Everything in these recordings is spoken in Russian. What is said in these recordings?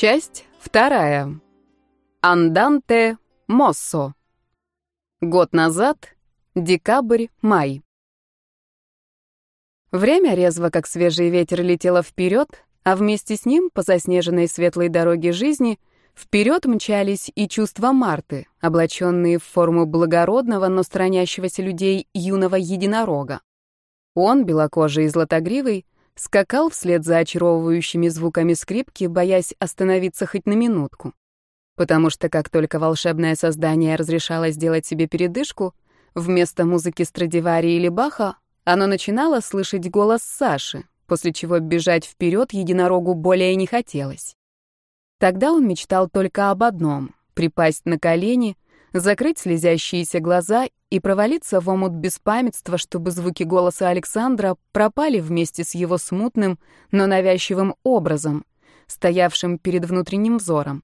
Часть вторая. Анданте Моссо. Год назад, декабрь-май. Время резво, как свежий ветер, летело вперед, а вместе с ним по заснеженной светлой дороге жизни вперед мчались и чувства Марты, облаченные в форму благородного, но странящегося людей юного единорога. Он, белокожий и златогривый, скакал вслед за очаровывающими звуками скрипки, боясь остановиться хоть на минутку. Потому что как только волшебное создание разрешало сделать себе передышку, вместо музыки Страдивари или Баха оно начинало слышать голос Саши, после чего бежать вперед единорогу более не хотелось. Тогда он мечтал только об одном — припасть на колени — закрыть слезящиеся глаза и провалиться в омут беспамятства, чтобы звуки голоса Александра пропали вместе с его смутным, но навязчивым образом, стоявшим перед внутренним взором.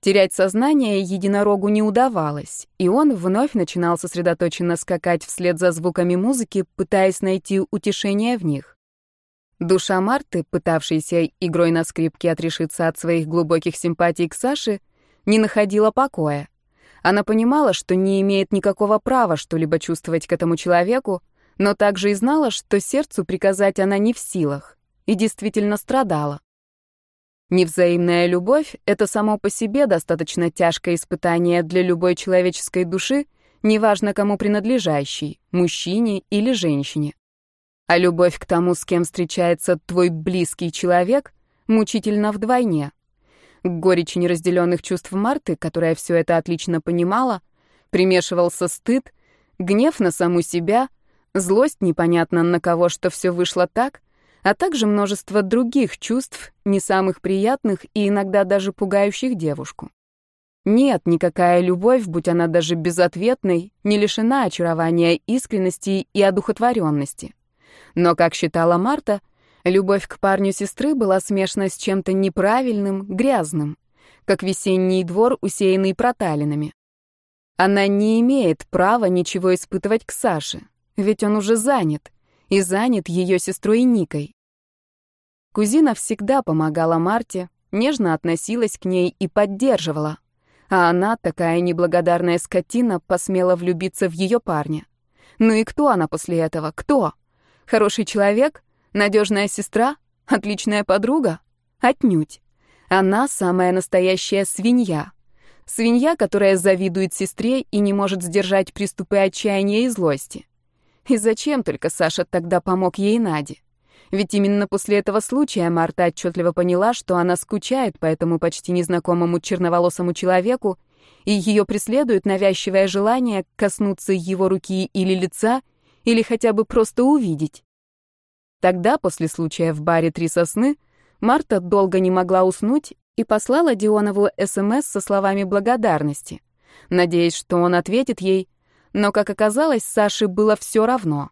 Терять сознание единорогу не удавалось, и он вновь начинал сосредоточенно скакать вслед за звуками музыки, пытаясь найти утешение в них. Душа Марты, пытавшейся игрой на скрипке отрешиться от своих глубоких симпатий к Саше, не находила покоя. Она понимала, что не имеет никакого права что-либо чувствовать к этому человеку, но также и знала, что сердцу приказать она не в силах, и действительно страдала. Невзаимная любовь — это само по себе достаточно тяжкое испытание для любой человеческой души, неважно кому принадлежащей, мужчине или женщине. А любовь к тому, с кем встречается твой близкий человек, мучительно вдвойне. Горечи неразделенных чувств Марты, которая все это отлично понимала, примешивался стыд, гнев на саму себя, злость непонятно на кого, что все вышло так, а также множество других чувств, не самых приятных и иногда даже пугающих девушку. Нет, никакая любовь, будь она даже безответной, не лишена очарования искренности и одухотворенности. Но, как считала Марта, Любовь к парню сестры была смешана с чем-то неправильным, грязным, как весенний двор, усеянный проталинами. Она не имеет права ничего испытывать к Саше, ведь он уже занят, и занят ее сестрой Никой. Кузина всегда помогала Марте, нежно относилась к ней и поддерживала, а она, такая неблагодарная скотина, посмела влюбиться в ее парня. Ну и кто она после этого? Кто? Хороший человек? Надежная сестра? Отличная подруга? Отнюдь. Она самая настоящая свинья. Свинья, которая завидует сестре и не может сдержать приступы отчаяния и злости. И зачем только Саша тогда помог ей Наде? Ведь именно после этого случая Марта отчетливо поняла, что она скучает по этому почти незнакомому черноволосому человеку, и ее преследует навязчивое желание коснуться его руки или лица, или хотя бы просто увидеть. Тогда, после случая в баре «Три сосны», Марта долго не могла уснуть и послала Дионову СМС со словами благодарности, надеясь, что он ответит ей, но, как оказалось, Саше было все равно.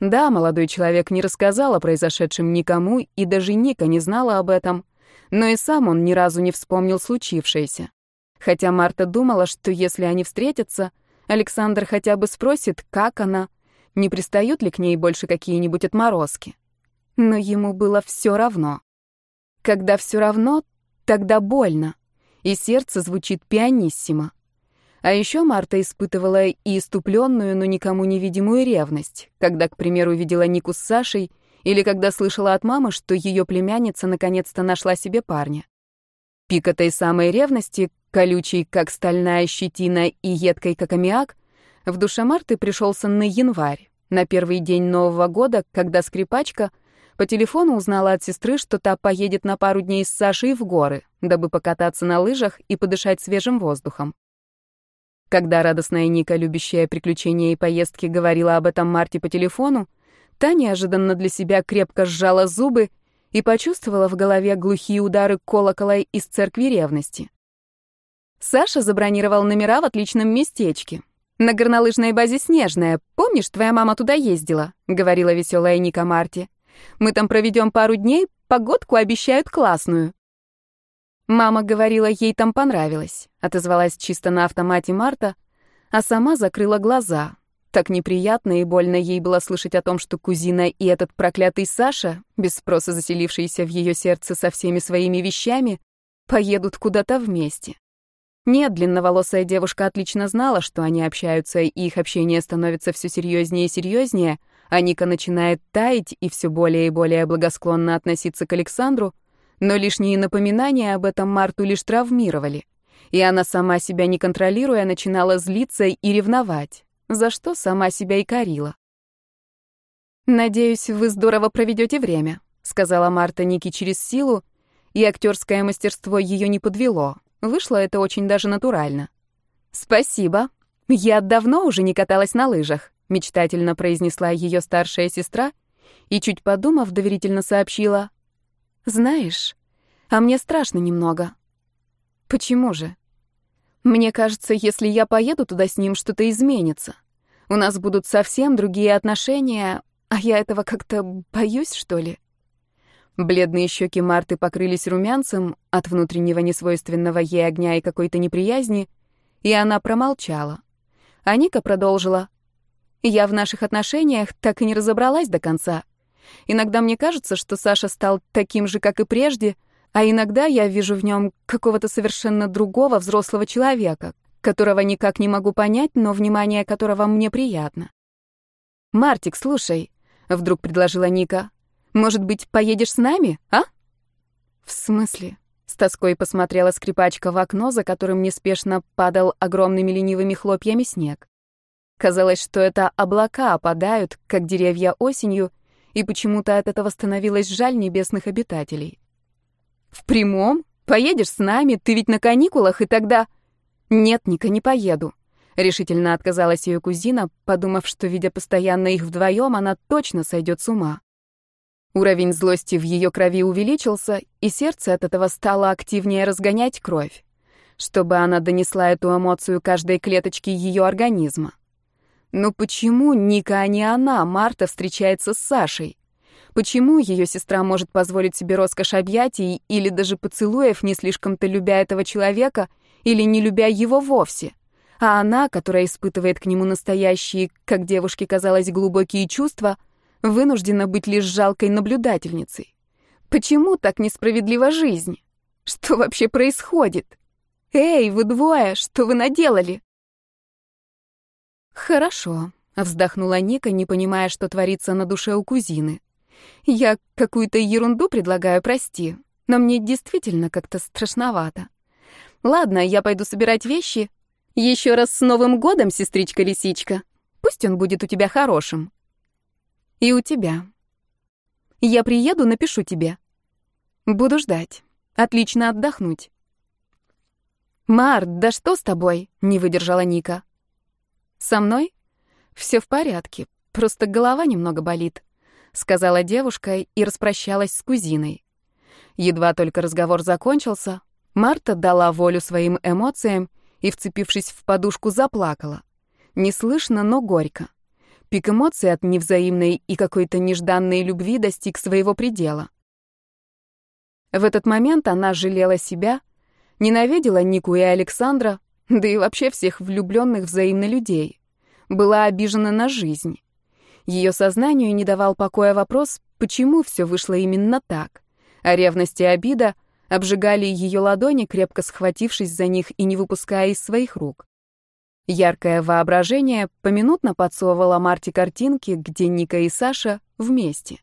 Да, молодой человек не рассказал о произошедшем никому, и даже Ника не знала об этом, но и сам он ни разу не вспомнил случившееся. Хотя Марта думала, что если они встретятся, Александр хотя бы спросит, как она, не пристают ли к ней больше какие-нибудь отморозки. Но ему было все равно. Когда все равно, тогда больно, и сердце звучит пианиссимо. А еще Марта испытывала и иступленную, но никому невидимую ревность, когда, к примеру, видела Нику с Сашей, или когда слышала от мамы, что ее племянница наконец-то нашла себе парня. Пик этой самой ревности, колючей, как стальная щетина, и едкой, как аммиак, в душе Марты пришелся на январь, на первый день Нового года, когда скрипачка по телефону узнала от сестры, что та поедет на пару дней с Сашей в горы, дабы покататься на лыжах и подышать свежим воздухом. Когда радостная Ника, любящая приключения и поездки, говорила об этом Марте по телефону, та неожиданно для себя крепко сжала зубы и почувствовала в голове глухие удары колокола из церкви ревности. Саша забронировал номера в отличном местечке. «На горнолыжной базе Снежная. Помнишь, твоя мама туда ездила?» — говорила веселая Ника Марти. «Мы там проведем пару дней, погодку обещают классную». Мама говорила, ей там понравилось, отозвалась чисто на автомате Марта, а сама закрыла глаза. Так неприятно и больно ей было слышать о том, что кузина и этот проклятый Саша, без спроса заселившийся в ее сердце со всеми своими вещами, поедут куда-то вместе. Нет, длинноволосая девушка отлично знала, что они общаются, и их общение становится все серьезнее и серьезнее, а Ника начинает таять и все более и более благосклонно относиться к Александру, но лишние напоминания об этом Марту лишь травмировали, и она сама себя не контролируя начинала злиться и ревновать, за что сама себя и корила. «Надеюсь, вы здорово проведете время», — сказала Марта Нике через силу, и актерское мастерство ее не подвело. Вышло это очень даже натурально. «Спасибо. Я давно уже не каталась на лыжах», — мечтательно произнесла ее старшая сестра и, чуть подумав, доверительно сообщила. «Знаешь, а мне страшно немного». «Почему же?» «Мне кажется, если я поеду туда с ним, что-то изменится. У нас будут совсем другие отношения, а я этого как-то боюсь, что ли. Бледные щеки Марты покрылись румянцем от внутреннего несвойственного ей огня и какой-то неприязни, и она промолчала. А Ника продолжила. «Я в наших отношениях так и не разобралась до конца. Иногда мне кажется, что Саша стал таким же, как и прежде, а иногда я вижу в нем какого-то совершенно другого взрослого человека, которого никак не могу понять, но внимание которого мне приятно. «Мартик, слушай, Вдруг предложила Ника. «Может быть, поедешь с нами, а?» «В смысле?» С тоской посмотрела скрипачка в окно, за которым неспешно падал огромными ленивыми хлопьями снег. Казалось, что это облака опадают, как деревья осенью, и почему-то от этого становилось жаль небесных обитателей. «В прямом? Поедешь с нами? Ты ведь на каникулах, и тогда...» «Нет, Ника, не поеду. Решительно отказалась ее кузина, подумав, что, видя постоянно их вдвоем, она точно сойдет с ума. Уровень злости в ее крови увеличился, и сердце от этого стало активнее разгонять кровь, чтобы она донесла эту эмоцию каждой клеточке ее организма. Но почему Ника, а не она, Марта, встречается с Сашей? Почему ее сестра может позволить себе роскошь объятий или даже поцелуев, не слишком-то любя этого человека или не любя его вовсе? а она, которая испытывает к нему настоящие, как девушке казалось, глубокие чувства, вынуждена быть лишь жалкой наблюдательницей. Почему так несправедлива жизнь? Что вообще происходит? Эй, вы двое, что вы наделали? Хорошо, вздохнула Ника, не понимая, что творится на душе у кузины. Я какую-то ерунду предлагаю, прости, но мне действительно как-то страшновато. Ладно, я пойду собирать вещи, еще раз с Новым годом, сестричка-лисичка. Пусть он будет у тебя хорошим. И у тебя. Я приеду, напишу тебе. Буду ждать. Отлично отдохнуть. «Март, да что с тобой?» — не выдержала Ника. «Со мной? Все в порядке, просто голова немного болит», — сказала девушка и распрощалась с кузиной. Едва только разговор закончился, Марта дала волю своим эмоциям и, вцепившись в подушку, заплакала. Не слышно, но горько. Пик эмоций от невзаимной и какой-то нежданной любви достиг своего предела. В этот момент она жалела себя, ненавидела Нику и Александра, да и вообще всех влюбленных взаимно людей. Была обижена на жизнь. Ее сознанию не давал покоя вопрос, почему все вышло именно так. А ревность и обида — обжигали ее ладони, крепко схватившись за них и не выпуская из своих рук. Яркое воображение поминутно подсовывало Марте картинки, где Ника и Саша вместе.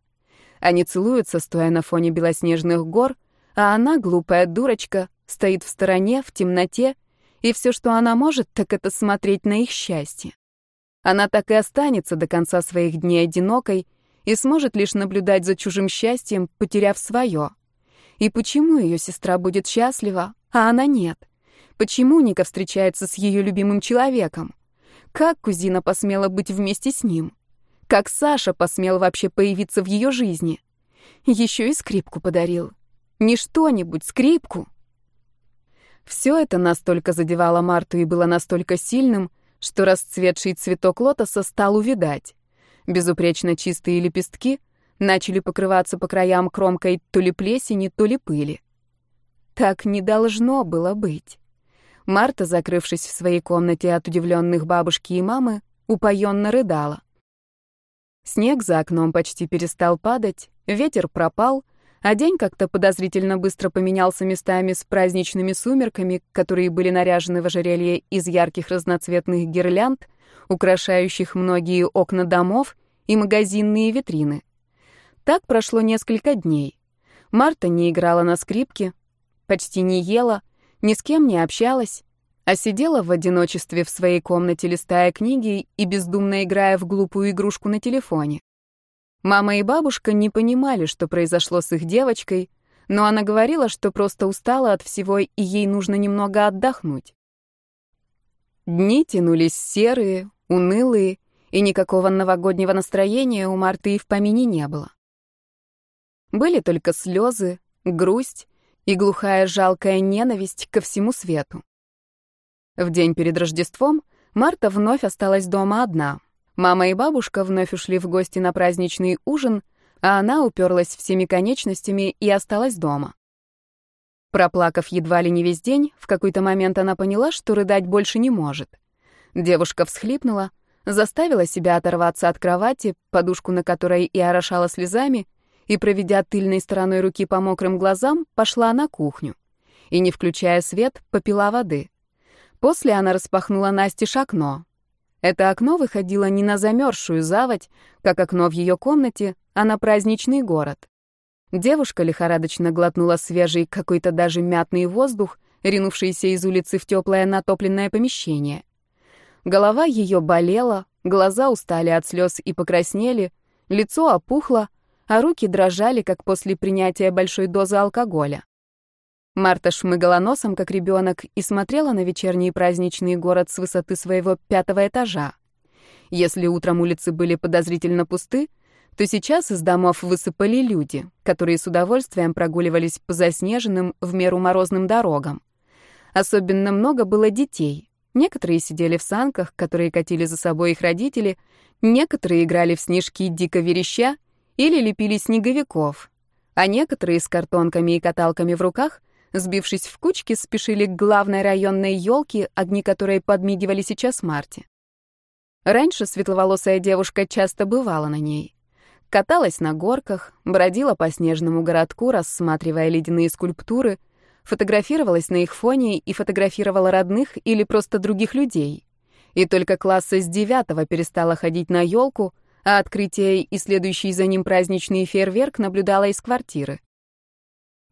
Они целуются, стоя на фоне белоснежных гор, а она, глупая дурочка, стоит в стороне, в темноте, и все, что она может, так это смотреть на их счастье. Она так и останется до конца своих дней одинокой и сможет лишь наблюдать за чужим счастьем, потеряв свое. И почему ее сестра будет счастлива, а она нет? Почему Ника встречается с ее любимым человеком? Как кузина посмела быть вместе с ним? Как Саша посмел вообще появиться в ее жизни? Еще и скрипку подарил. Не что-нибудь, скрипку. Все это настолько задевало Марту и было настолько сильным, что расцветший цветок лотоса стал увидать. Безупречно чистые лепестки — начали покрываться по краям кромкой то ли плесени, то ли пыли. Так не должно было быть. Марта, закрывшись в своей комнате от удивленных бабушки и мамы, упоенно рыдала. Снег за окном почти перестал падать, ветер пропал, А день как-то подозрительно быстро поменялся местами с праздничными сумерками, которые были наряжены в ожерелье из ярких разноцветных гирлянд, украшающих многие окна домов и магазинные витрины. Так прошло несколько дней. Марта не играла на скрипке, почти не ела, ни с кем не общалась, а сидела в одиночестве в своей комнате, листая книги и бездумно играя в глупую игрушку на телефоне. Мама и бабушка не понимали, что произошло с их девочкой, но она говорила, что просто устала от всего и ей нужно немного отдохнуть. Дни тянулись серые, унылые, и никакого новогоднего настроения у Марты и в помине не было. Были только слезы, грусть и глухая жалкая ненависть ко всему свету. В день перед Рождеством Марта вновь осталась дома одна, Мама и бабушка вновь ушли в гости на праздничный ужин, а она уперлась всеми конечностями и осталась дома. Проплакав едва ли не весь день, в какой-то момент она поняла, что рыдать больше не может. Девушка всхлипнула, заставила себя оторваться от кровати, подушку на которой и орошала слезами, и, проведя тыльной стороной руки по мокрым глазам, пошла на кухню. И, не включая свет, попила воды. После она распахнула Насте окно. Это окно выходило не на замерзшую заводь, как окно в ее комнате, а на праздничный город. Девушка лихорадочно глотнула свежий, какой-то даже мятный воздух, ринувшийся из улицы в теплое натопленное помещение. Голова ее болела, глаза устали от слез и покраснели, лицо опухло, а руки дрожали, как после принятия большой дозы алкоголя. Марта шмыгала носом, как ребенок, и смотрела на вечерний праздничный город с высоты своего пятого этажа. Если утром улицы были подозрительно пусты, то сейчас из домов высыпали люди, которые с удовольствием прогуливались по заснеженным в меру морозным дорогам. Особенно много было детей. Некоторые сидели в санках, которые катили за собой их родители, некоторые играли в снежки дико вереща или лепили снеговиков, а некоторые с картонками и каталками в руках Сбившись в кучки, спешили к главной районной елке, огни которой подмигивали сейчас Марте. Раньше светловолосая девушка часто бывала на ней. Каталась на горках, бродила по снежному городку, рассматривая ледяные скульптуры, фотографировалась на их фоне и фотографировала родных или просто других людей. И только класса с девятого перестала ходить на елку, а открытие и следующий за ним праздничный фейерверк наблюдала из квартиры.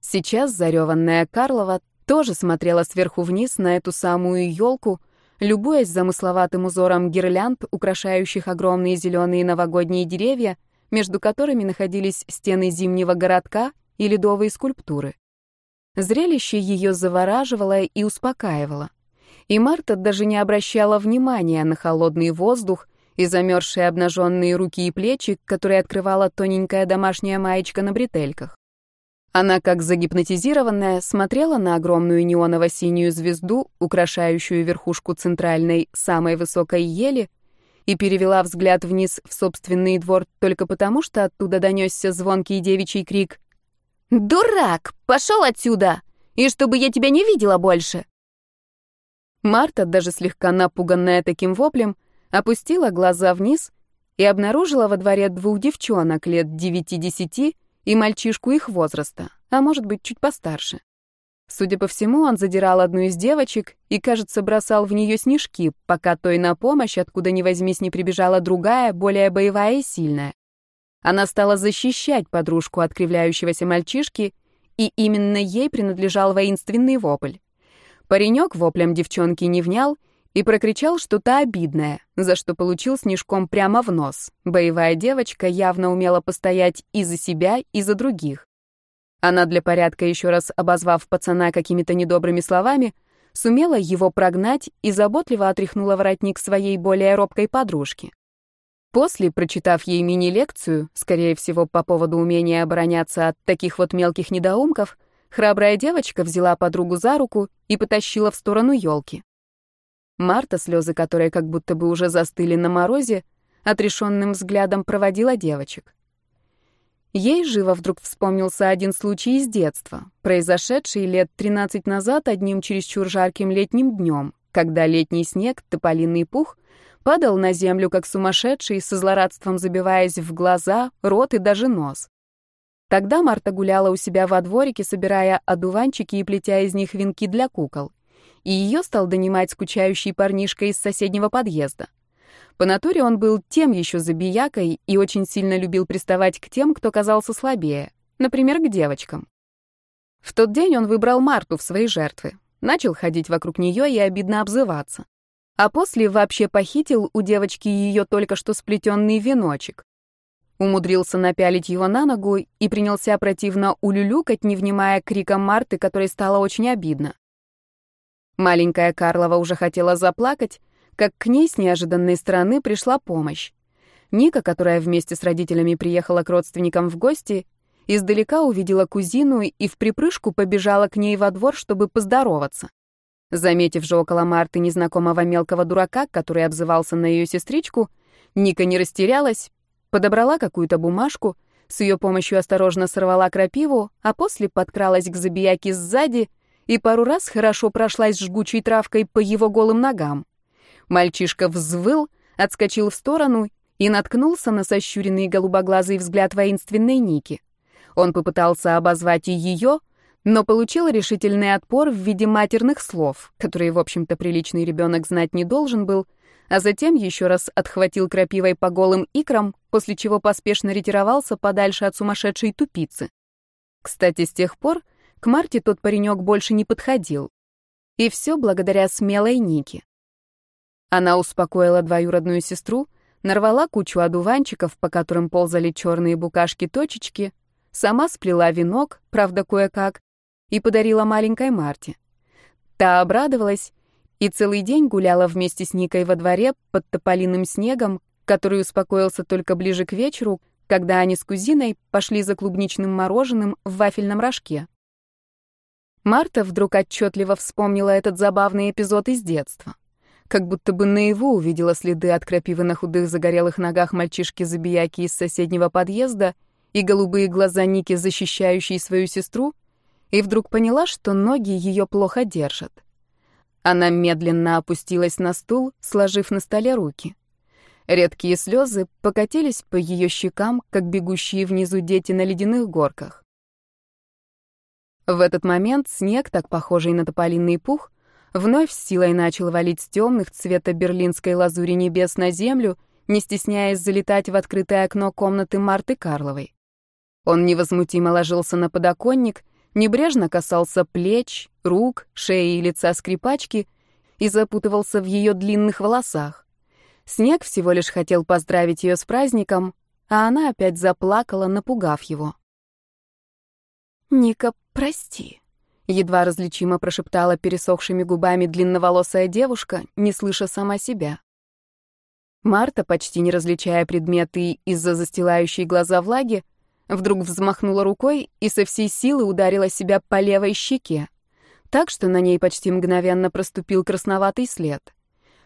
Сейчас зареванная Карлова тоже смотрела сверху вниз на эту самую елку, любуясь замысловатым узором гирлянд, украшающих огромные зеленые новогодние деревья, между которыми находились стены зимнего городка и ледовые скульптуры. Зрелище ее завораживало и успокаивало. И Марта даже не обращала внимания на холодный воздух и замерзшие обнаженные руки и плечи, которые открывала тоненькая домашняя маечка на бретельках. Она, как загипнотизированная, смотрела на огромную неоново-синюю звезду, украшающую верхушку центральной, самой высокой ели, и перевела взгляд вниз в собственный двор только потому, что оттуда донесся звонкий девичий крик «Дурак! Пошел отсюда! И чтобы я тебя не видела больше!» Марта, даже слегка напуганная таким воплем, опустила глаза вниз и обнаружила во дворе двух девчонок лет девяти-десяти, и мальчишку их возраста, а может быть, чуть постарше. Судя по всему, он задирал одну из девочек и, кажется, бросал в нее снежки, пока той на помощь, откуда ни возьмись, не прибежала другая, более боевая и сильная. Она стала защищать подружку от кривляющегося мальчишки, и именно ей принадлежал воинственный вопль. Паренек воплем девчонки не внял и прокричал что-то обидное, за что получил снежком прямо в нос. Боевая девочка явно умела постоять и за себя, и за других. Она для порядка, еще раз обозвав пацана какими-то недобрыми словами, сумела его прогнать и заботливо отряхнула воротник своей более робкой подружки. После, прочитав ей мини-лекцию, скорее всего, по поводу умения обороняться от таких вот мелких недоумков, храбрая девочка взяла подругу за руку и потащила в сторону елки. Марта, слезы которой как будто бы уже застыли на морозе, отрешенным взглядом проводила девочек. Ей живо вдруг вспомнился один случай из детства, произошедший лет 13 назад одним чересчур жарким летним днем, когда летний снег, тополиный пух, падал на землю как сумасшедший, со злорадством забиваясь в глаза, рот и даже нос. Тогда Марта гуляла у себя во дворике, собирая одуванчики и плетя из них венки для кукол. И ее стал донимать скучающий парнишка из соседнего подъезда. По натуре он был тем еще забиякой и очень сильно любил приставать к тем, кто казался слабее, например, к девочкам. В тот день он выбрал Марту в свои жертвы, начал ходить вокруг нее и обидно обзываться. А после вообще похитил у девочки ее только что сплетенный веночек. Умудрился напялить его на ногу и принялся противно улюлюкать, не внимая крикам Марты, которой стало очень обидно. Маленькая Карлова уже хотела заплакать, как к ней с неожиданной стороны пришла помощь. Ника, которая вместе с родителями приехала к родственникам в гости, издалека увидела кузину и в припрыжку побежала к ней во двор, чтобы поздороваться. Заметив же около Марты незнакомого мелкого дурака, который обзывался на ее сестричку, Ника не растерялась, подобрала какую-то бумажку, с ее помощью осторожно сорвала крапиву, а после подкралась к забияке сзади и пару раз хорошо прошлась жгучей травкой по его голым ногам. Мальчишка взвыл, отскочил в сторону и наткнулся на сощуренный голубоглазый взгляд воинственной Ники. Он попытался обозвать и ее, но получил решительный отпор в виде матерных слов, которые, в общем-то, приличный ребенок знать не должен был, а затем еще раз отхватил крапивой по голым икрам, после чего поспешно ретировался подальше от сумасшедшей тупицы. Кстати, с тех пор к Марте тот паренек больше не подходил. И все благодаря смелой Нике. Она успокоила двоюродную сестру, нарвала кучу одуванчиков, по которым ползали черные букашки-точечки, сама сплела венок, правда, кое-как, и подарила маленькой Марте. Та обрадовалась и целый день гуляла вместе с Никой во дворе под тополиным снегом, который успокоился только ближе к вечеру, когда они с кузиной пошли за клубничным мороженым в вафельном рожке. Марта вдруг отчетливо вспомнила этот забавный эпизод из детства как будто бы наяву увидела следы от крапивы на худых загорелых ногах мальчишки-забияки из соседнего подъезда и голубые глаза Ники, защищающие свою сестру, и вдруг поняла, что ноги ее плохо держат. Она медленно опустилась на стул, сложив на столе руки. Редкие слезы покатились по ее щекам, как бегущие внизу дети на ледяных горках. В этот момент снег, так похожий на тополиный пух, вновь с силой начал валить с темных цвета берлинской лазури небес на землю, не стесняясь залетать в открытое окно комнаты Марты Карловой. Он невозмутимо ложился на подоконник, небрежно касался плеч, рук, шеи и лица скрипачки и запутывался в ее длинных волосах. Снег всего лишь хотел поздравить ее с праздником, а она опять заплакала, напугав его. «Ника, прости», Едва различимо прошептала пересохшими губами длинноволосая девушка, не слыша сама себя. Марта, почти не различая предметы из-за застилающей глаза влаги, вдруг взмахнула рукой и со всей силы ударила себя по левой щеке, так что на ней почти мгновенно проступил красноватый след.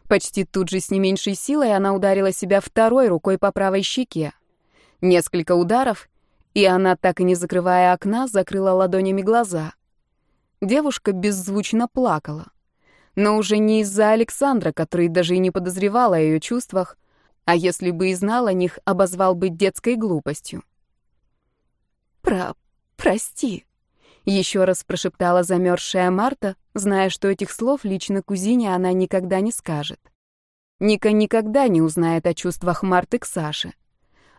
Почти тут же с не меньшей силой она ударила себя второй рукой по правой щеке. Несколько ударов, и она, так и не закрывая окна, закрыла ладонями глаза. Девушка беззвучно плакала. Но уже не из-за Александра, который даже и не подозревал о ее чувствах, а если бы и знал о них, обозвал бы детской глупостью. «Про... прости», — еще раз прошептала замерзшая Марта, зная, что этих слов лично кузине она никогда не скажет. Ника никогда не узнает о чувствах Марты к Саше.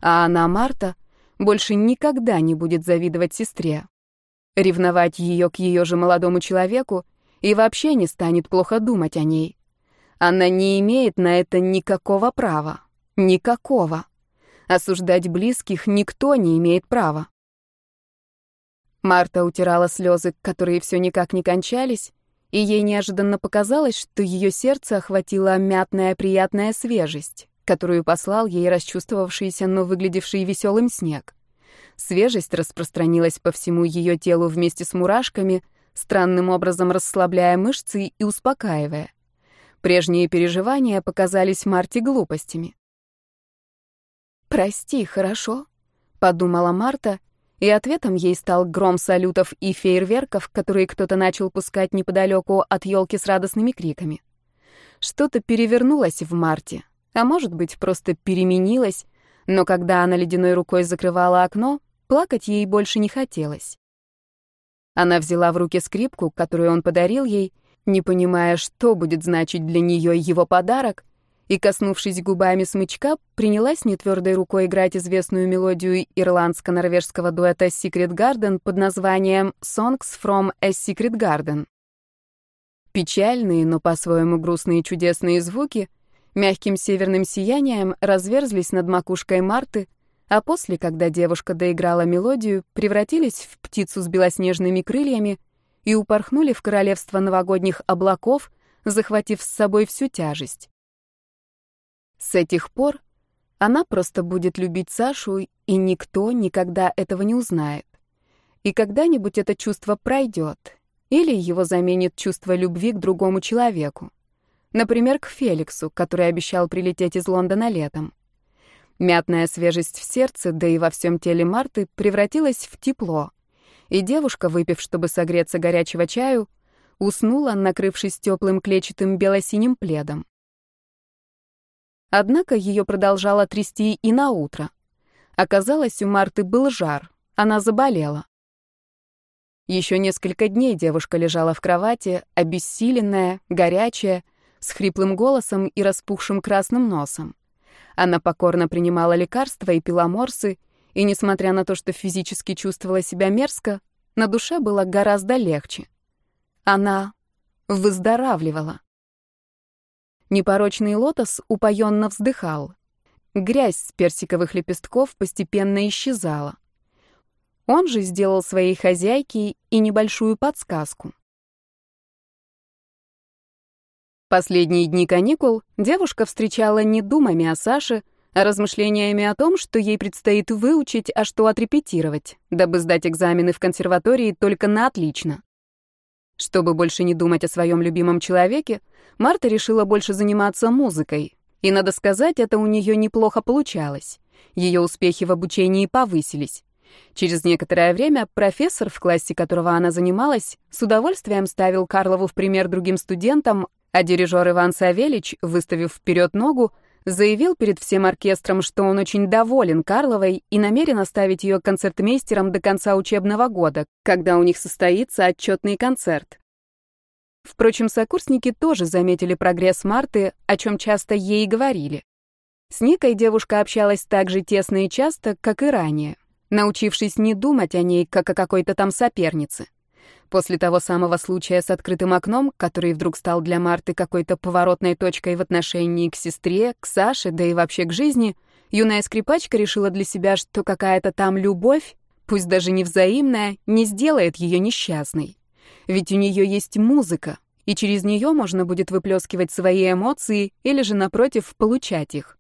А она, Марта, больше никогда не будет завидовать сестре, ревновать ее к ее же молодому человеку и вообще не станет плохо думать о ней. Она не имеет на это никакого права. Никакого. Осуждать близких никто не имеет права. Марта утирала слезы, которые все никак не кончались, и ей неожиданно показалось, что ее сердце охватила мятная приятная свежесть, которую послал ей расчувствовавшийся, но выглядевший веселым снег. Свежесть распространилась по всему ее телу вместе с мурашками, странным образом расслабляя мышцы и успокаивая. Прежние переживания показались Марте глупостями. «Прости, хорошо?» — подумала Марта, и ответом ей стал гром салютов и фейерверков, которые кто-то начал пускать неподалеку от елки с радостными криками. Что-то перевернулось в Марте, а может быть, просто переменилось, но когда она ледяной рукой закрывала окно, плакать ей больше не хотелось. Она взяла в руки скрипку, которую он подарил ей, не понимая, что будет значить для нее его подарок, и, коснувшись губами смычка, принялась нетвердой рукой играть известную мелодию ирландско-норвежского дуэта Secret Garden под названием «Songs from a Secret Garden». Печальные, но по-своему грустные чудесные звуки мягким северным сиянием разверзлись над макушкой Марты, а после, когда девушка доиграла мелодию, превратились в птицу с белоснежными крыльями и упорхнули в королевство новогодних облаков, захватив с собой всю тяжесть. С этих пор она просто будет любить Сашу, и никто никогда этого не узнает. И когда-нибудь это чувство пройдет, или его заменит чувство любви к другому человеку. Например, к Феликсу, который обещал прилететь из Лондона летом. Мятная свежесть в сердце, да и во всем теле Марты превратилась в тепло. И девушка, выпив, чтобы согреться горячего чаю, уснула, накрывшись теплым клетчатым бело-синим пледом. Однако ее продолжало трясти и на утро. Оказалось, у Марты был жар, она заболела. Еще несколько дней девушка лежала в кровати, обессиленная, горячая, с хриплым голосом и распухшим красным носом. Она покорно принимала лекарства и пила морсы, и, несмотря на то, что физически чувствовала себя мерзко, на душе было гораздо легче. Она выздоравливала. Непорочный лотос упоенно вздыхал. Грязь с персиковых лепестков постепенно исчезала. Он же сделал своей хозяйке и небольшую подсказку. Последние дни каникул девушка встречала не думами о Саше, а размышлениями о том, что ей предстоит выучить, а что отрепетировать, дабы сдать экзамены в консерватории только на отлично. Чтобы больше не думать о своем любимом человеке, Марта решила больше заниматься музыкой. И, надо сказать, это у нее неплохо получалось. Ее успехи в обучении повысились. Через некоторое время профессор, в классе которого она занималась, с удовольствием ставил Карлову в пример другим студентам, а дирижер Иван Савельич, выставив вперед ногу, заявил перед всем оркестром, что он очень доволен Карловой и намерен оставить ее концертмейстером до конца учебного года, когда у них состоится отчетный концерт. Впрочем, сокурсники тоже заметили прогресс Марты, о чем часто ей говорили. С Никой девушка общалась так же тесно и часто, как и ранее, научившись не думать о ней, как о какой-то там сопернице. После того самого случая с открытым окном, который вдруг стал для Марты какой-то поворотной точкой в отношении к сестре, к Саше, да и вообще к жизни, юная скрипачка решила для себя, что какая-то там любовь, пусть даже невзаимная, не сделает ее несчастной. Ведь у нее есть музыка, и через нее можно будет выплескивать свои эмоции или же, напротив, получать их.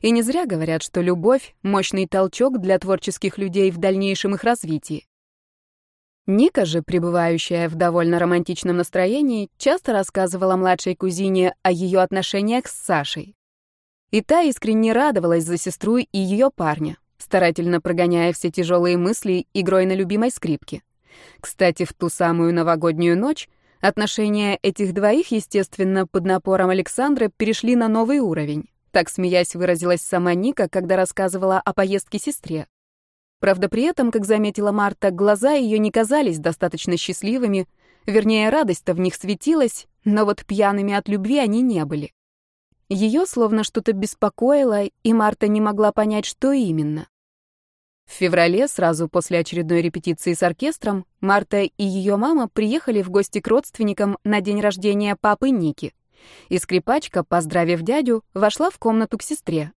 И не зря говорят, что любовь — мощный толчок для творческих людей в дальнейшем их развитии. Ника же, пребывающая в довольно романтичном настроении, часто рассказывала младшей кузине о ее отношениях с Сашей. И та искренне радовалась за сестру и ее парня, старательно прогоняя все тяжелые мысли игрой на любимой скрипке. Кстати, в ту самую новогоднюю ночь отношения этих двоих, естественно, под напором Александра перешли на новый уровень. Так, смеясь, выразилась сама Ника, когда рассказывала о поездке сестре. Правда, при этом, как заметила Марта, глаза ее не казались достаточно счастливыми, вернее, радость-то в них светилась, но вот пьяными от любви они не были. Ее словно что-то беспокоило, и Марта не могла понять, что именно. В феврале, сразу после очередной репетиции с оркестром, Марта и ее мама приехали в гости к родственникам на день рождения папы Ники. И скрипачка, поздравив дядю, вошла в комнату к сестре.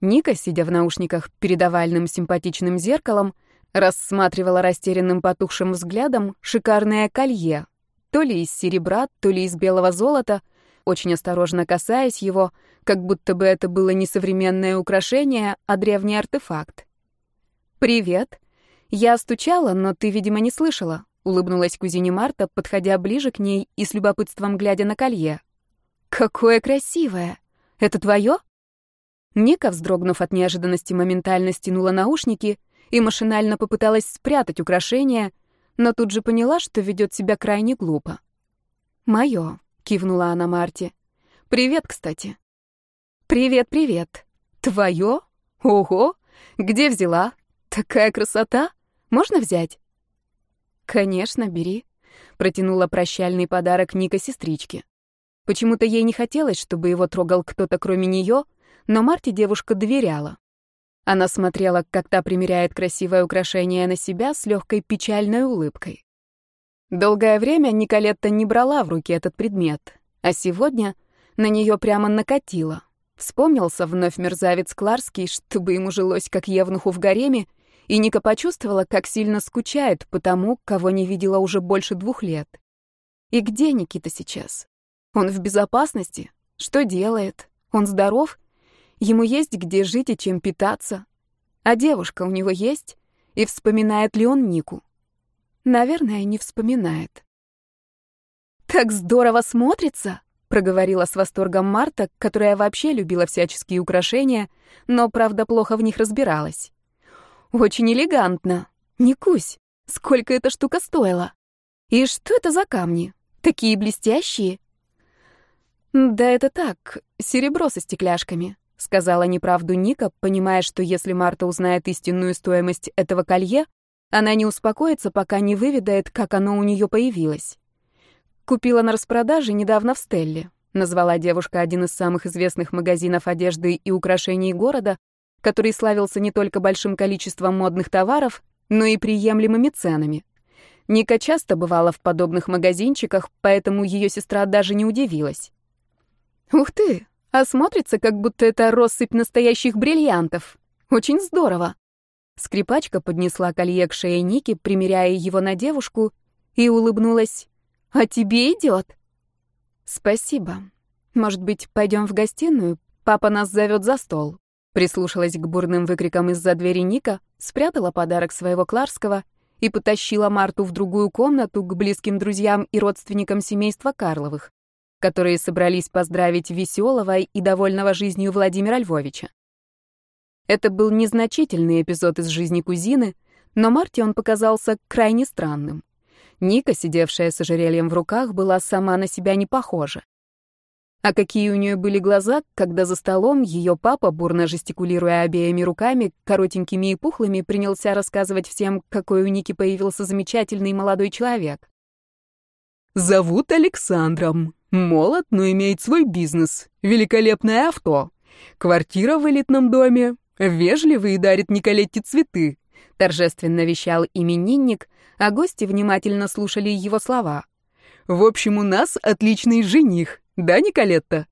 Ника, сидя в наушниках перед овальным симпатичным зеркалом, рассматривала растерянным потухшим взглядом шикарное колье, то ли из серебра, то ли из белого золота, очень осторожно касаясь его, как будто бы это было не современное украшение, а древний артефакт. «Привет. Я стучала, но ты, видимо, не слышала», — улыбнулась кузине Марта, подходя ближе к ней и с любопытством глядя на колье. «Какое красивое! Это твое?» Ника, вздрогнув от неожиданности, моментально стянула наушники и машинально попыталась спрятать украшение, но тут же поняла, что ведет себя крайне глупо. «Моё», — кивнула она Марте. «Привет, кстати». «Привет, привет. Твоё? Ого! Где взяла? «Такая красота! Можно взять?» «Конечно, бери», — протянула прощальный подарок Ника сестричке. Почему-то ей не хотелось, чтобы его трогал кто-то кроме нее, но Марте девушка доверяла. Она смотрела, как та примеряет красивое украшение на себя с легкой печальной улыбкой. Долгое время Николетта не брала в руки этот предмет, а сегодня на нее прямо накатило. Вспомнился вновь мерзавец Кларский, чтобы ему жилось как евнуху в гареме, и Ника почувствовала, как сильно скучает по тому, кого не видела уже больше двух лет. И где Никита сейчас? Он в безопасности? Что делает? Он здоров? Ему есть где жить и чем питаться? А девушка у него есть? И вспоминает ли он Нику? Наверное, не вспоминает. «Так здорово смотрится!» — проговорила с восторгом Марта, которая вообще любила всяческие украшения, но, правда, плохо в них разбиралась. «Очень элегантно. Никусь, сколько эта штука стоила? И что это за камни? Такие блестящие?» «Да это так, серебро со стекляшками», — сказала неправду Ника, понимая, что если Марта узнает истинную стоимость этого колье, она не успокоится, пока не выведает, как оно у нее появилось. Купила на распродаже недавно в Стелле. Назвала девушка один из самых известных магазинов одежды и украшений города, который славился не только большим количеством модных товаров, но и приемлемыми ценами. Ника часто бывала в подобных магазинчиках, поэтому ее сестра даже не удивилась. «Ух ты! А смотрится, как будто это россыпь настоящих бриллиантов. Очень здорово!» Скрипачка поднесла колье к шее Ники, примеряя его на девушку, и улыбнулась. «А тебе идет?» «Спасибо. Может быть, пойдем в гостиную? Папа нас зовет за стол». Прислушалась к бурным выкрикам из-за двери Ника, спрятала подарок своего Кларского и потащила Марту в другую комнату к близким друзьям и родственникам семейства Карловых, которые собрались поздравить веселого и довольного жизнью Владимира Львовича. Это был незначительный эпизод из жизни кузины, но Марте он показался крайне странным. Ника, сидевшая с ожерельем в руках, была сама на себя не похожа. А какие у нее были глаза, когда за столом ее папа, бурно жестикулируя обеими руками, коротенькими и пухлыми, принялся рассказывать всем, какой у Ники появился замечательный молодой человек. «Зовут Александром. Молод, но имеет свой бизнес. Великолепное авто. Квартира в элитном доме. «Вежливый и дарит Николетте цветы», — торжественно вещал именинник, а гости внимательно слушали его слова. «В общем, у нас отличный жених, да, Николетта?»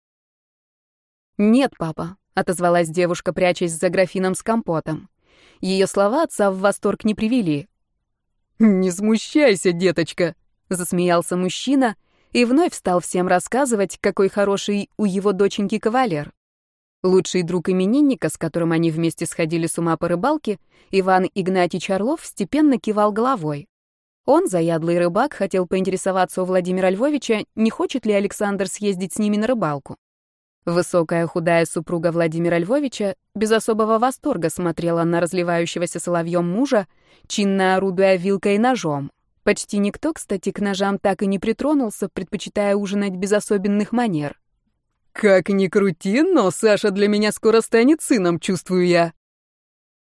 «Нет, папа», — отозвалась девушка, прячась за графином с компотом. Ее слова отца в восторг не привели. «Не смущайся, деточка», — засмеялся мужчина и вновь стал всем рассказывать, какой хороший у его доченьки кавалер. Лучший друг именинника, с которым они вместе сходили с ума по рыбалке, Иван Игнатьич Орлов, степенно кивал головой. Он, заядлый рыбак, хотел поинтересоваться у Владимира Львовича, не хочет ли Александр съездить с ними на рыбалку. Высокая худая супруга Владимира Львовича без особого восторга смотрела на разливающегося соловьем мужа, чинно орудуя вилкой и ножом. Почти никто, кстати, к ножам так и не притронулся, предпочитая ужинать без особенных манер. Как ни крути, но Саша для меня скоро станет сыном, чувствую я.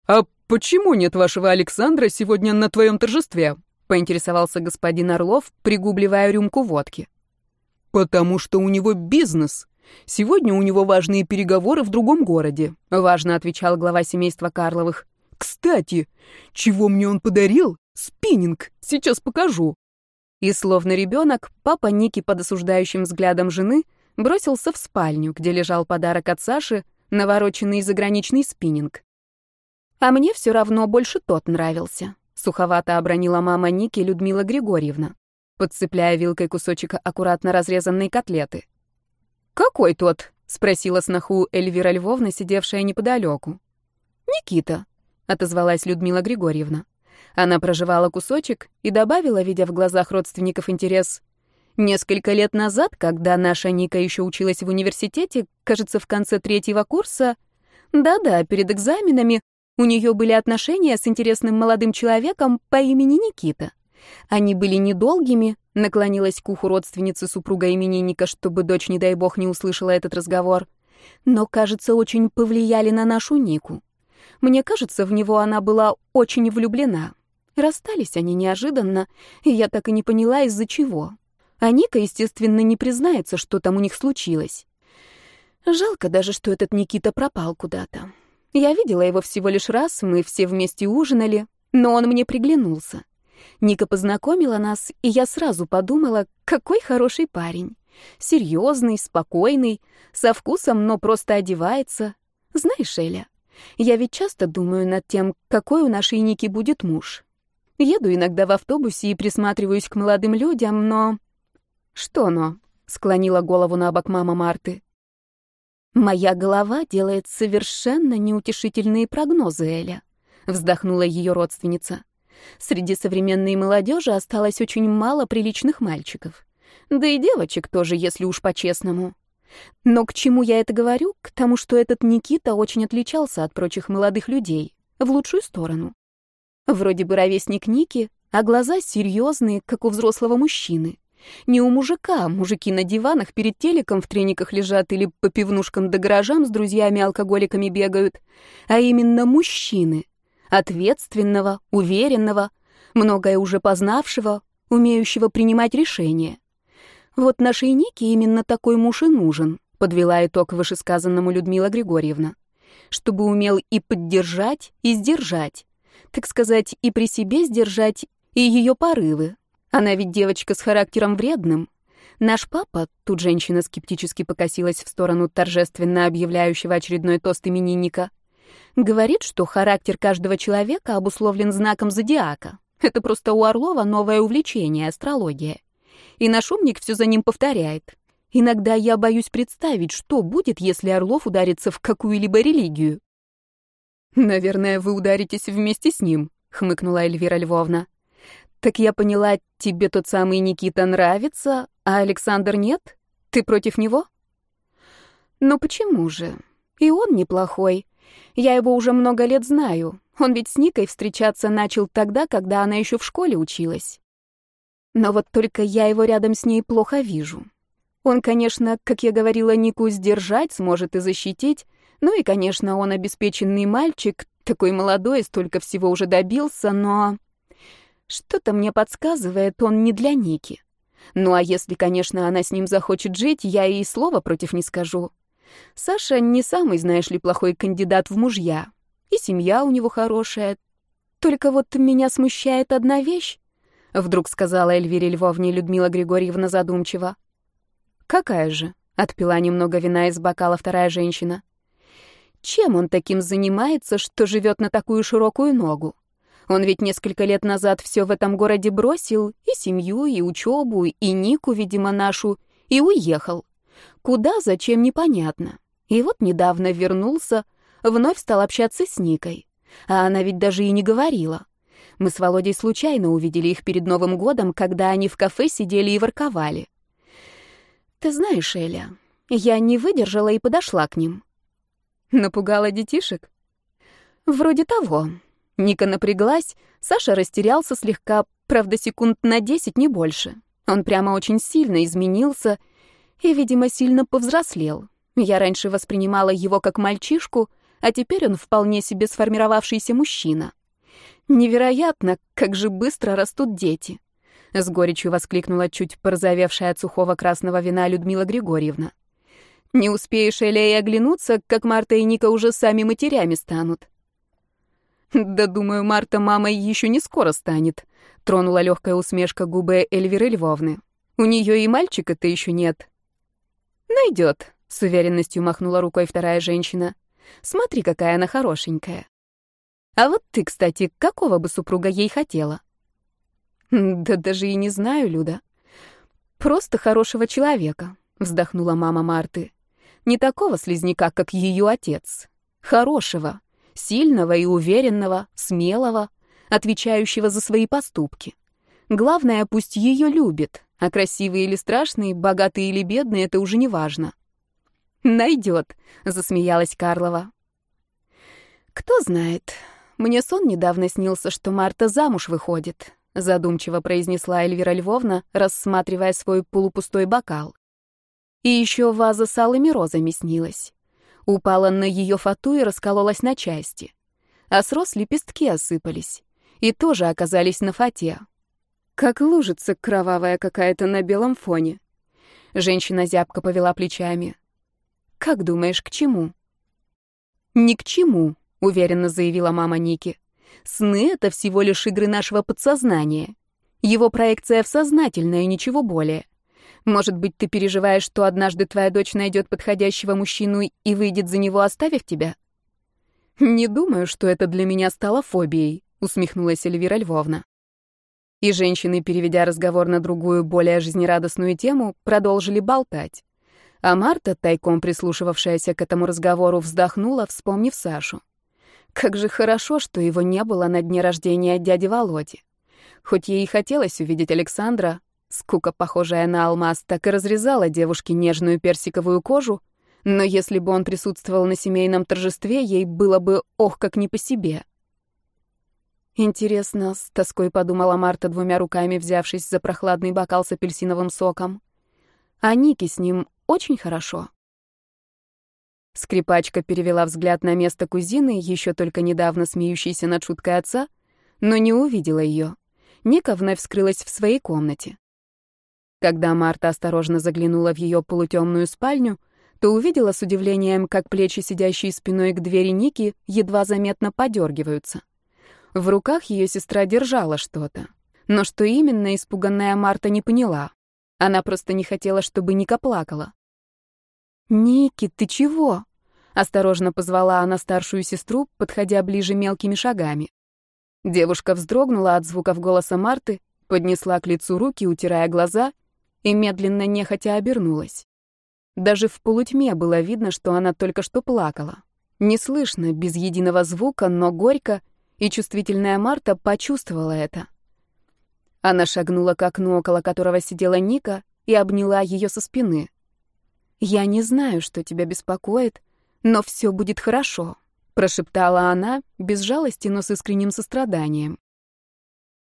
А почему нет вашего Александра сегодня на твоем торжестве? Поинтересовался господин Орлов, пригубливая рюмку водки. Потому что у него бизнес. Сегодня у него важные переговоры в другом городе, важно отвечал глава семейства Карловых. Кстати, чего мне он подарил? Спиннинг. Сейчас покажу. И словно ребенок, папа Ники под осуждающим взглядом жены бросился в спальню, где лежал подарок от Саши, навороченный заграничный спиннинг. А мне все равно больше тот нравился. Суховато обронила мама Ники Людмила Григорьевна, подцепляя вилкой кусочек аккуратно разрезанной котлеты. «Какой тот?» — спросила сноху Эльвира Львовна, сидевшая неподалеку. «Никита», — отозвалась Людмила Григорьевна. Она проживала кусочек и добавила, видя в глазах родственников интерес, Несколько лет назад, когда наша Ника еще училась в университете, кажется, в конце третьего курса, да-да, перед экзаменами, у нее были отношения с интересным молодым человеком по имени Никита. Они были недолгими, наклонилась к уху родственницы супруга именинника, чтобы дочь, не дай бог, не услышала этот разговор, но, кажется, очень повлияли на нашу Нику. Мне кажется, в него она была очень влюблена. Расстались они неожиданно, и я так и не поняла, из-за чего. А Ника, естественно, не признается, что там у них случилось. Жалко даже, что этот Никита пропал куда-то. Я видела его всего лишь раз, мы все вместе ужинали, но он мне приглянулся. Ника познакомила нас, и я сразу подумала, какой хороший парень. Серьезный, спокойный, со вкусом, но просто одевается. Знаешь, Эля, я ведь часто думаю над тем, какой у нашей Ники будет муж. Еду иногда в автобусе и присматриваюсь к молодым людям, но... Что но? Склонила голову на бок мама Марты. Моя голова делает совершенно неутешительные прогнозы, Эля. Вздохнула ее родственница. Среди современной молодежи осталось очень мало приличных мальчиков. Да и девочек тоже, если уж по-честному. Но к чему я это говорю? К тому, что этот Никита очень отличался от прочих молодых людей. В лучшую сторону. Вроде бы ровесник Ники, а глаза серьезные, как у взрослого мужчины. Не у мужика, мужики на диванах перед телеком в трениках лежат или по пивнушкам да гаражам с друзьями-алкоголиками бегают, а именно мужчины. Ответственного, уверенного, многое уже познавшего, умеющего принимать решения. Вот нашей Нике именно такой муж и нужен, подвела итог вышесказанному Людмила Григорьевна. Чтобы умел и поддержать, и сдержать. Так сказать, и при себе сдержать, и ее порывы. Она ведь девочка с характером вредным. Наш папа, тут женщина скептически покосилась в сторону торжественно объявляющего очередной тост именинника, говорит, что характер каждого человека обусловлен знаком зодиака. Это просто у Орлова новое увлечение — астрология и наш умник все за ним повторяет. Иногда я боюсь представить, что будет, если Орлов ударится в какую-либо религию. «Наверное, вы ударитесь вместе с ним», — хмыкнула Эльвира Львовна. «Так я поняла, тебе тот самый Никита нравится, а Александр нет? Ты против него?» «Но почему же? И он неплохой. Я его уже много лет знаю. Он ведь с Никой встречаться начал тогда, когда она еще в школе училась. Но вот только я его рядом с ней плохо вижу. Он, конечно, как я говорила, Нику сдержать сможет и защитить, ну и, конечно, он обеспеченный мальчик, такой молодой, столько всего уже добился, но... Что-то мне подсказывает, он не для Ники. Ну а если, конечно, она с ним захочет жить, я и слова против не скажу. Саша не самый, знаешь ли, плохой кандидат в мужья. И семья у него хорошая. Только вот меня смущает одна вещь. — вдруг сказала Эльвире Львовне Людмила Григорьевна задумчиво. «Какая же?» — отпила немного вина из бокала вторая женщина. «Чем он таким занимается, что живет на такую широкую ногу? Он ведь несколько лет назад все в этом городе бросил, и семью, и учебу, и Нику, видимо, нашу, и уехал. Куда, зачем, непонятно. И вот недавно вернулся, вновь стал общаться с Никой. А она ведь даже и не говорила. Мы с Володей случайно увидели их перед Новым годом, когда они в кафе сидели и ворковали. Ты знаешь, Эля, я не выдержала и подошла к ним. Напугала детишек? Вроде того. Ника напряглась, Саша растерялся слегка, правда, секунд на десять, не больше. Он прямо очень сильно изменился и, видимо, сильно повзрослел. Я раньше воспринимала его как мальчишку, а теперь он вполне себе сформировавшийся мужчина. Невероятно, как же быстро растут дети. С горечью воскликнула чуть порозовевшая от сухого красного вина Людмила Григорьевна. Не успеешь Эля и оглянуться, как Марта и Ника уже сами матерями станут. Да, думаю, Марта мамой еще не скоро станет, тронула легкая усмешка губы Эльвиры Львовны. У нее и мальчика-то еще нет. Найдет, с уверенностью махнула рукой вторая женщина. Смотри, какая она хорошенькая. А вот ты, кстати, какого бы супруга ей хотела? Да даже и не знаю, Люда. Просто хорошего человека, вздохнула мама Марты. Не такого слизняка, как ее отец. Хорошего, сильного и уверенного, смелого, отвечающего за свои поступки. Главное, пусть ее любит, а красивый или страшный, богатый или бедный — это уже не важно. «Найдет», — засмеялась Карлова. «Кто знает, «Мне сон недавно снился, что Марта замуж выходит», — задумчиво произнесла Эльвира Львовна, рассматривая свой полупустой бокал. И еще ваза с алыми розами снилась. Упала на ее фату и раскололась на части. а с лепестки осыпались и тоже оказались на фате. Как лужица кровавая какая-то на белом фоне. Женщина зябко повела плечами. «Как думаешь, к чему?» «Ни к чему», — уверенно заявила мама Ники. «Сны — это всего лишь игры нашего подсознания. Его проекция в сознательное, ничего более. Может быть, ты переживаешь, что однажды твоя дочь найдет подходящего мужчину и выйдет за него, оставив тебя?» «Не думаю, что это для меня стало фобией», — усмехнулась Эльвира Львовна. И женщины, переведя разговор на другую, более жизнерадостную тему, продолжили болтать. А Марта, тайком прислушивавшаяся к этому разговору, вздохнула, вспомнив Сашу. Как же хорошо, что его не было на дне рождения дяди Володи. Хоть ей и хотелось увидеть Александра, скука, похожая на алмаз, так и разрезала девушке нежную персиковую кожу, но если бы он присутствовал на семейном торжестве, ей было бы ох, как не по себе. Интересно, с тоской подумала Марта, двумя руками взявшись за прохладный бокал с апельсиновым соком. А Ники с ним очень хорошо. Скрипачка перевела взгляд на место кузины, еще только недавно смеющейся над шуткой отца, но не увидела ее. Ника вновь скрылась в своей комнате. Когда Марта осторожно заглянула в ее полутемную спальню, то увидела с удивлением, как плечи, сидящие спиной к двери Ники, едва заметно подергиваются. В руках ее сестра держала что-то. Но что именно, испуганная Марта не поняла. Она просто не хотела, чтобы Ника плакала. «Ники, ты чего?» — осторожно позвала она старшую сестру, подходя ближе мелкими шагами. Девушка вздрогнула от звуков голоса Марты, поднесла к лицу руки, утирая глаза, и медленно нехотя обернулась. Даже в полутьме было видно, что она только что плакала. Не слышно, без единого звука, но горько и чувствительная Марта почувствовала это. Она шагнула к окну, около которого сидела Ника, и обняла ее со спины. «Я не знаю, что тебя беспокоит, но все будет хорошо», — прошептала она, без жалости, но с искренним состраданием.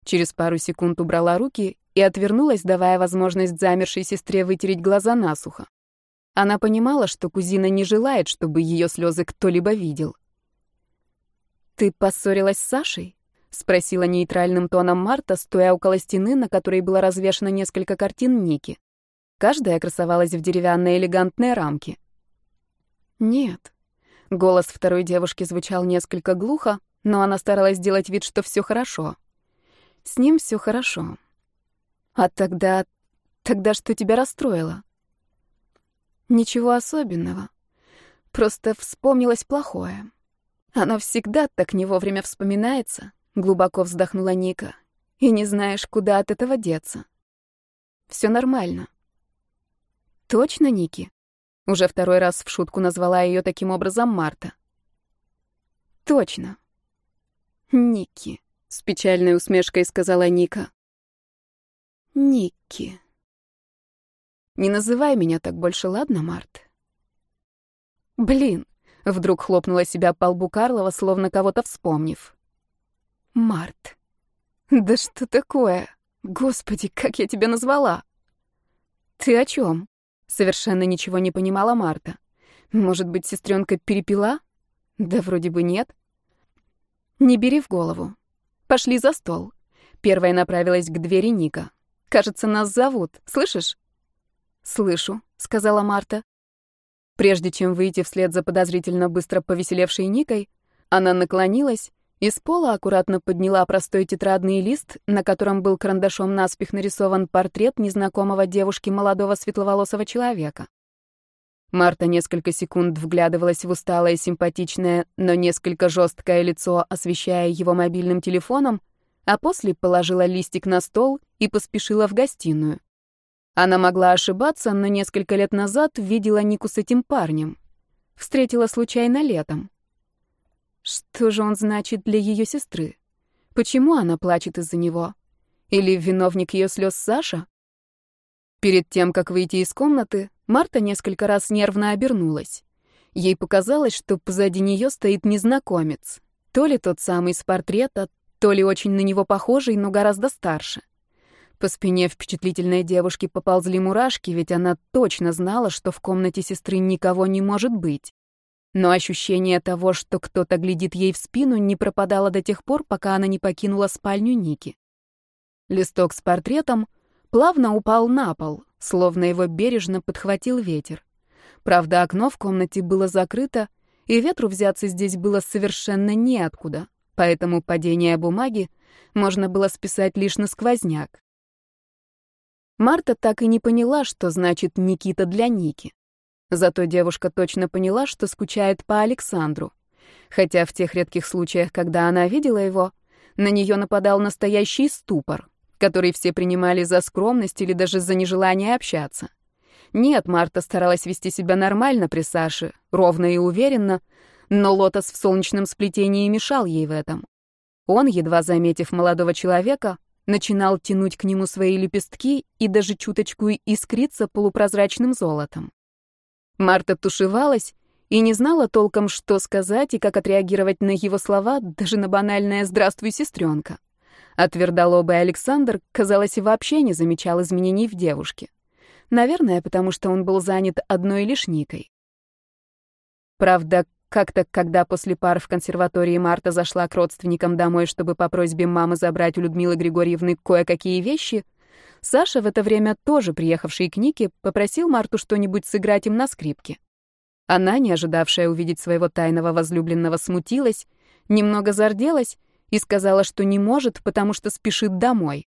Через пару секунд убрала руки и отвернулась, давая возможность замершей сестре вытереть глаза насухо. Она понимала, что кузина не желает, чтобы ее слезы кто-либо видел. «Ты поссорилась с Сашей?» — спросила нейтральным тоном Марта, стоя около стены, на которой было развешано несколько картин Ники. Каждая красовалась в деревянной элегантной рамке. «Нет». Голос второй девушки звучал несколько глухо, но она старалась сделать вид, что все хорошо. «С ним все хорошо. А тогда... тогда что тебя расстроило?» «Ничего особенного. Просто вспомнилось плохое. Оно всегда так не вовремя вспоминается, глубоко вздохнула Ника. И не знаешь, куда от этого деться. Все нормально. Точно, Ники? Уже второй раз в шутку назвала ее таким образом Марта. Точно. Ники, с печальной усмешкой сказала Ника. Ники. Не называй меня так больше, ладно, Март? Блин, Вдруг хлопнула себя по лбу Карлова, словно кого-то вспомнив. «Март. Да что такое? Господи, как я тебя назвала?» «Ты о чем? Совершенно ничего не понимала Марта. «Может быть, сестренка перепила?» «Да вроде бы нет». «Не бери в голову. Пошли за стол». Первая направилась к двери Ника. «Кажется, нас зовут. Слышишь?» «Слышу», — сказала Марта. Прежде чем выйти вслед за подозрительно быстро повеселевшей Никой, она наклонилась и с пола аккуратно подняла простой тетрадный лист, на котором был карандашом наспех нарисован портрет незнакомого девушки молодого светловолосого человека. Марта несколько секунд вглядывалась в усталое, симпатичное, но несколько жесткое лицо, освещая его мобильным телефоном, а после положила листик на стол и поспешила в гостиную. Она могла ошибаться, но несколько лет назад видела Нику с этим парнем. Встретила случайно летом. Что же он значит для ее сестры? Почему она плачет из-за него? Или виновник ее слез Саша? Перед тем, как выйти из комнаты, Марта несколько раз нервно обернулась. Ей показалось, что позади нее стоит незнакомец. То ли тот самый с портрета, то ли очень на него похожий, но гораздо старше. По спине впечатлительной девушки поползли мурашки, ведь она точно знала, что в комнате сестры никого не может быть. Но ощущение того, что кто-то глядит ей в спину, не пропадало до тех пор, пока она не покинула спальню Ники. Листок с портретом плавно упал на пол, словно его бережно подхватил ветер. Правда, окно в комнате было закрыто, и ветру взяться здесь было совершенно неоткуда, поэтому падение бумаги можно было списать лишь на сквозняк. Марта так и не поняла, что значит «Никита для Ники». Зато девушка точно поняла, что скучает по Александру. Хотя в тех редких случаях, когда она видела его, на нее нападал настоящий ступор, который все принимали за скромность или даже за нежелание общаться. Нет, Марта старалась вести себя нормально при Саше, ровно и уверенно, но лотос в солнечном сплетении мешал ей в этом. Он, едва заметив молодого человека, начинал тянуть к нему свои лепестки и даже чуточку искриться полупрозрачным золотом. Марта тушевалась и не знала толком, что сказать и как отреагировать на его слова, даже на банальное «здравствуй, сестренка». А твердолобый Александр, казалось, вообще не замечал изменений в девушке. Наверное, потому что он был занят одной лишь Никой. Правда, как-то, когда после пар в консерватории Марта зашла к родственникам домой, чтобы по просьбе мамы забрать у Людмилы Григорьевны кое-какие вещи, Саша, в это время тоже приехавший к Нике, попросил Марту что-нибудь сыграть им на скрипке. Она, не ожидавшая увидеть своего тайного возлюбленного, смутилась, немного зарделась и сказала, что не может, потому что спешит домой.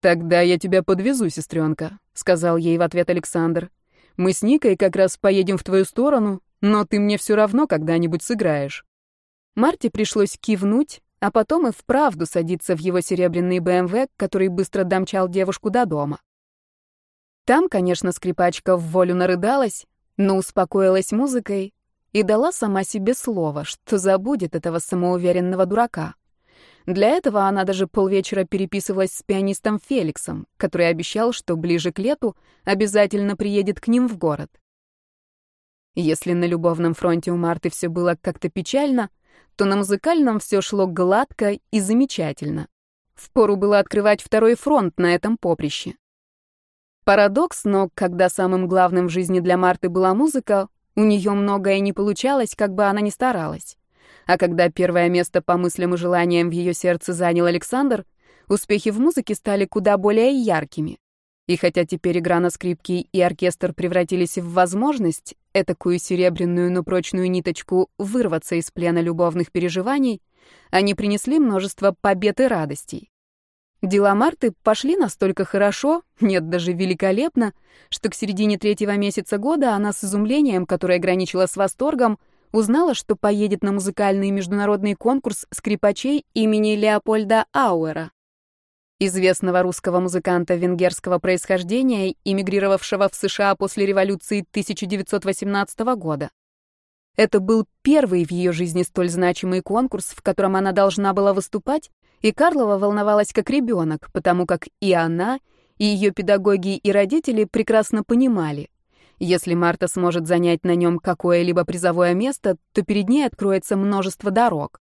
«Тогда я тебя подвезу, сестренка», — сказал ей в ответ Александр. «Мы с Никой как раз поедем в твою сторону, но ты мне все равно когда-нибудь сыграешь». Марте пришлось кивнуть, а потом и вправду садиться в его серебряный БМВ, который быстро домчал девушку до дома. Там, конечно, скрипачка в волю нарыдалась, но успокоилась музыкой и дала сама себе слово, что забудет этого самоуверенного дурака. Для этого она даже полвечера переписывалась с пианистом Феликсом, который обещал, что ближе к лету обязательно приедет к ним в город. Если на любовном фронте у Марты все было как-то печально, то на музыкальном все шло гладко и замечательно. Впору было открывать второй фронт на этом поприще. Парадокс, но когда самым главным в жизни для Марты была музыка, у нее многое не получалось, как бы она ни старалась. А когда первое место по мыслям и желаниям в ее сердце занял Александр, успехи в музыке стали куда более яркими. И хотя теперь игра на скрипке и оркестр превратились в возможность, этакую серебряную, но прочную ниточку, вырваться из плена любовных переживаний, они принесли множество побед и радостей. Дела Марты пошли настолько хорошо, нет, даже великолепно, что к середине третьего месяца года она с изумлением, которое граничило с восторгом, узнала, что поедет на музыкальный международный конкурс скрипачей имени Леопольда Ауэра, известного русского музыканта венгерского происхождения, эмигрировавшего в США после революции 1918 года. Это был первый в ее жизни столь значимый конкурс, в котором она должна была выступать, и Карлова волновалась как ребенок, потому как и она, и ее педагоги и родители прекрасно понимали, если Марта сможет занять на нем какое-либо призовое место, то перед ней откроется множество дорог.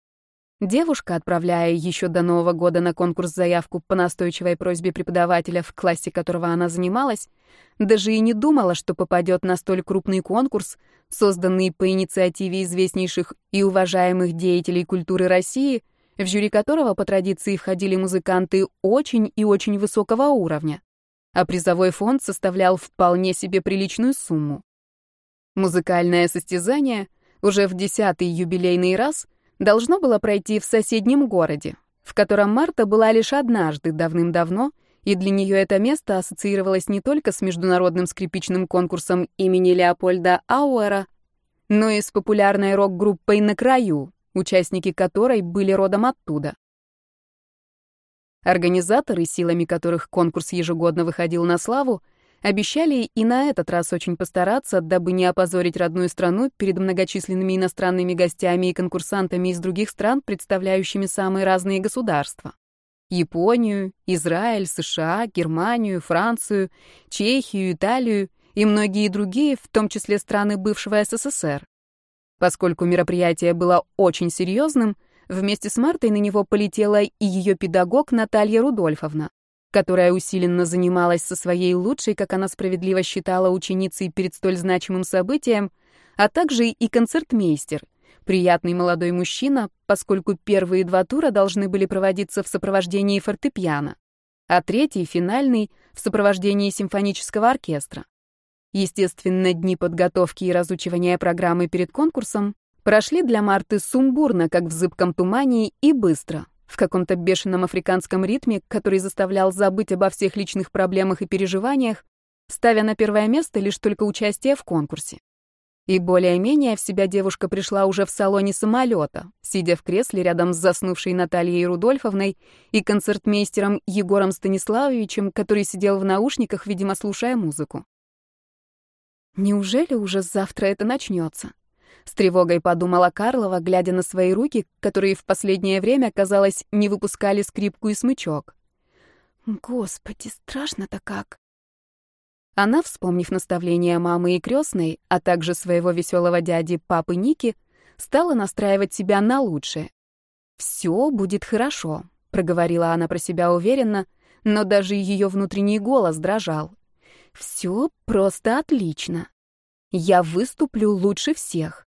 Девушка, отправляя еще до Нового года на конкурс заявку по настойчивой просьбе преподавателя, в классе которого она занималась, даже и не думала, что попадет на столь крупный конкурс, созданный по инициативе известнейших и уважаемых деятелей культуры России, в жюри которого по традиции входили музыканты очень и очень высокого уровня а призовой фонд составлял вполне себе приличную сумму. Музыкальное состязание уже в десятый юбилейный раз должно было пройти в соседнем городе, в котором Марта была лишь однажды давным-давно, и для нее это место ассоциировалось не только с международным скрипичным конкурсом имени Леопольда Ауэра, но и с популярной рок-группой «На краю», участники которой были родом оттуда. Организаторы, силами которых конкурс ежегодно выходил на славу, обещали и на этот раз очень постараться, дабы не опозорить родную страну перед многочисленными иностранными гостями и конкурсантами из других стран, представляющими самые разные государства. Японию, Израиль, США, Германию, Францию, Чехию, Италию и многие другие, в том числе страны бывшего СССР. Поскольку мероприятие было очень серьезным, Вместе с Мартой на него полетела и ее педагог Наталья Рудольфовна, которая усиленно занималась со своей лучшей, как она справедливо считала, ученицей перед столь значимым событием, а также и концертмейстер, приятный молодой мужчина, поскольку первые два тура должны были проводиться в сопровождении фортепиано, а третий, финальный, в сопровождении симфонического оркестра. Естественно, дни подготовки и разучивания программы перед конкурсом прошли для Марты сумбурно, как в зыбком тумане, и быстро, в каком-то бешеном африканском ритме, который заставлял забыть обо всех личных проблемах и переживаниях, ставя на первое место лишь только участие в конкурсе. И более-менее в себя девушка пришла уже в салоне самолета, сидя в кресле рядом с заснувшей Натальей Рудольфовной и концертмейстером Егором Станиславовичем, который сидел в наушниках, видимо, слушая музыку. Неужели уже завтра это начнется? С тревогой подумала Карлова, глядя на свои руки, которые в последнее время, казалось, не выпускали скрипку и смычок. Господи, страшно-то как. Она, вспомнив наставления мамы и крестной, а также своего веселого дяди, папы Ники, стала настраивать себя на лучшее. «Все будет хорошо», — проговорила она про себя уверенно, но даже ее внутренний голос дрожал. Все просто отлично. Я выступлю лучше всех.